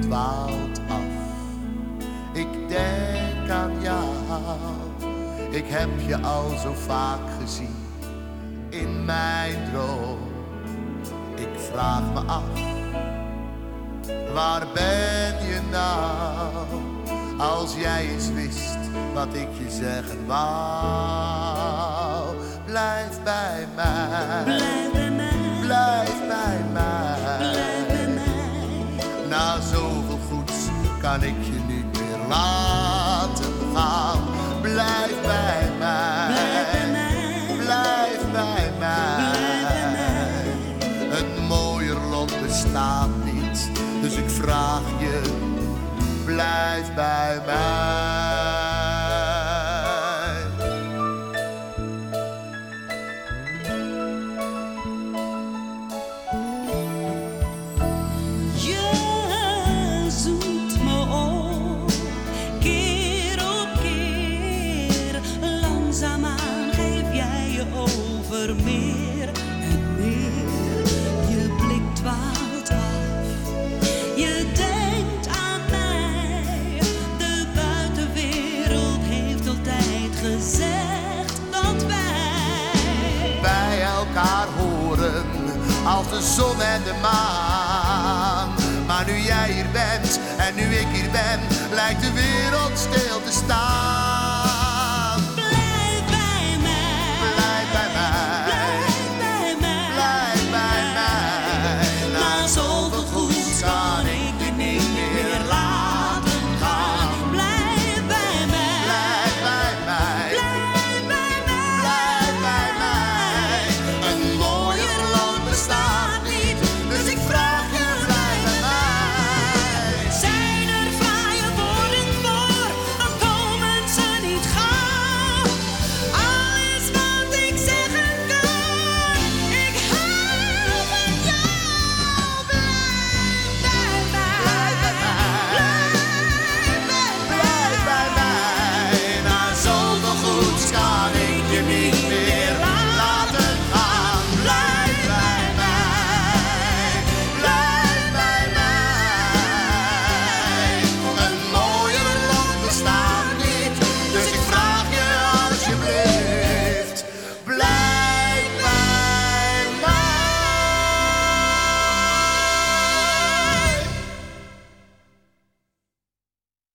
dwaalt af. Ik denk aan jou, ik heb je al zo vaak gezien in mijn droom. Ik vraag me af, waar ben je nou? Als jij eens wist wat ik je zeggen wou. Kan ik je niet meer laten gaan. Blijf bij mij, Blijf bij mij. Een mooier lot bestaat niet, dus ik vraag je, blijf bij mij. Over meer en meer. Je blik dwaalt af, je denkt aan mij. De buitenwereld heeft altijd gezegd dat wij. bij elkaar horen als de zon en de maan. Maar nu jij hier bent en nu ik hier ben, lijkt de wereld